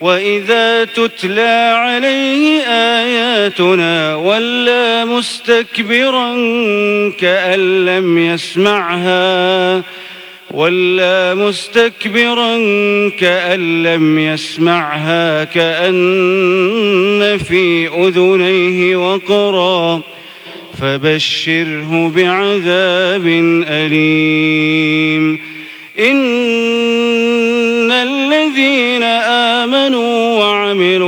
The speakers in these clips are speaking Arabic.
وإذا تتلى عليه آياتنا ولى مستكبرا كأن لم يسمعها ولا مستكبرا كأن لم يسمعها كأن في أذنيه وقرا فبشره بعذاب أليم. إن الذين آمنوا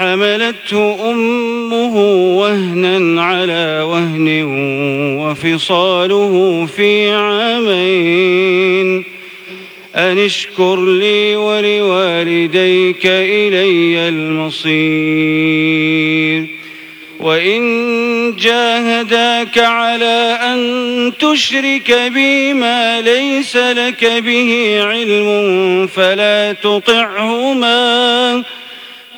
حملته أمه وهنا على وهن وفصاله في عامين. أن اشكر لي ولوالديك إلي المصير. وإن جاهداك على أن تشرك بي ما ليس لك به علم فلا تطعهما. فلا تطعهما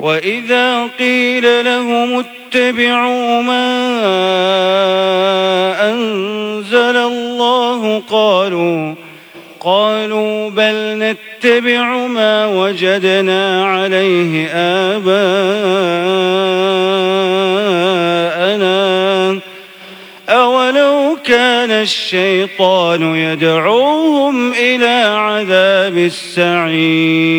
وإذا قيل لهم اتبعوا ما أنزل الله قالوا قالوا بل نتبع ما وجدنا عليه آباءنا. أولو كان الشيطان يدعوهم إلى عذاب السعير.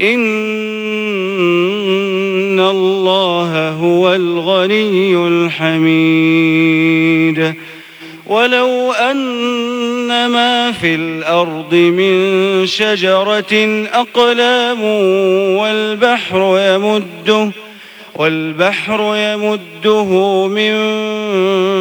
إن الله هو الغني الحميد. ولو أن ما في الأرض من شجرة أقلام والبحر يمده والبحر يمده من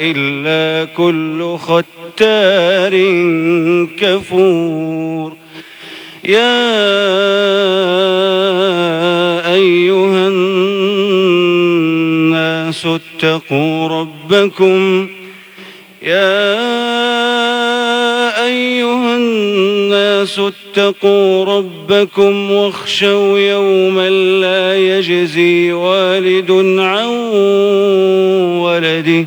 إلا كل ختار كفور. يا أيها الناس اتقوا ربكم. يا أيها الناس اتقوا ربكم واخشوا يوما لا يجزي والد عن ولده.